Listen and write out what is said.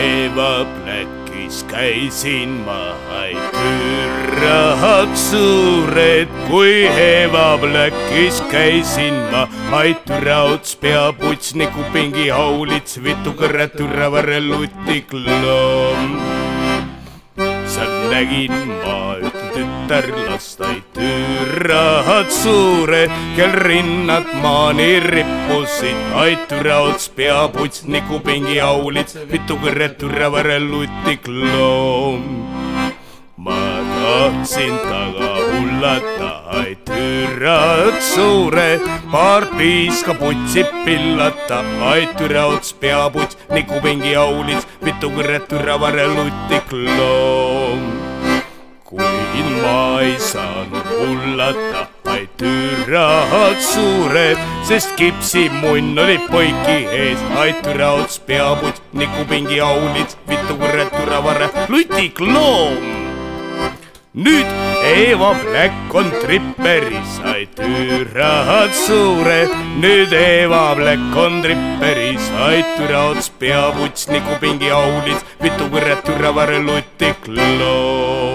Eva Blackis käisin ma, ai türahad suured, kui Eva Blackis käisin ma, ai türaots peaputs nagu pingihaulits, vitukõrre türavarre lutikloom. seal nägin ma üht tütarlast, ai türahad suured, kel rinnad maani rippusid, ai türaots peaputs nagu pingihaulits, vitukõrre türavarre lutikloom ma tahtsin taga hullata, ai türad suured, paar piiska putsi pillata, ai türa ots peaputs, nikupingi aulits, mitu kõrret türavare lutikloom. Ma ei saanud hullata, ai türad suured, sest kipsimunn oli poiki ees, ai türa ots peaputs, nikupingi aulits, mitu kõrret türavare lutikloom nüüd Eva Black on tripperis, sai türahad suured. nüüd Eva Black on tripperis, sai türaots peaputs pingi aulits, mitu kõrret türavare lutikloom.